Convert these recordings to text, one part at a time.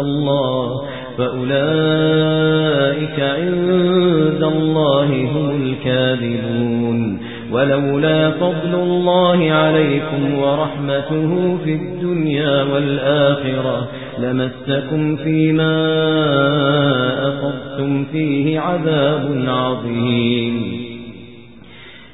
الله فأولئك عند الله هم الكاذبون ولولا فضل الله عليكم ورحمته في الدنيا والآخرة لمسكم فيما أخذتم فيه عذاب عظيم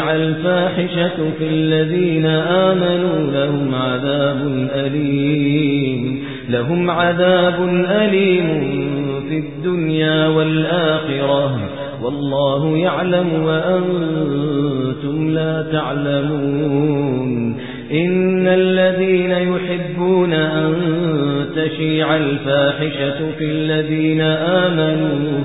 الفاحشة في الذين آمنوا لهم عذاب أليم. لهم عذاب أليم في الدنيا والآخرة. والله يعلم وأنتم لا تعلمون. إن الذين يحبون أن تشيع الفاحشة في الذين آمنوا